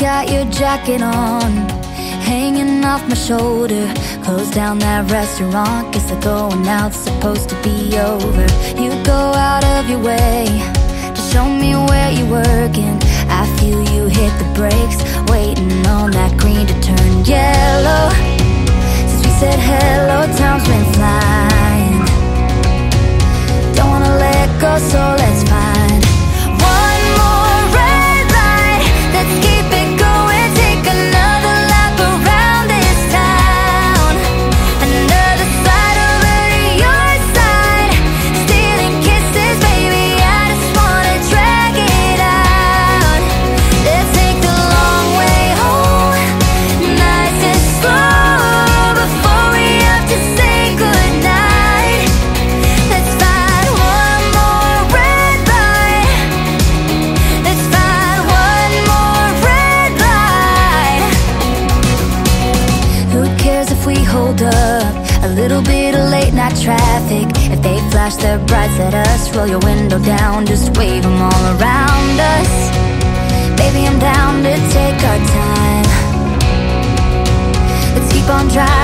your jacket on, hanging off my shoulder. Close down that restaurant, guess the going out's supposed to be over. You go out of your way to show me where you're working. I feel you hit the brakes, waiting on that we hold up? A little bit of late night traffic. If they flash their brights at us, roll your window down, just wave them all around us. Baby, I'm down to take our time. Let's keep on driving.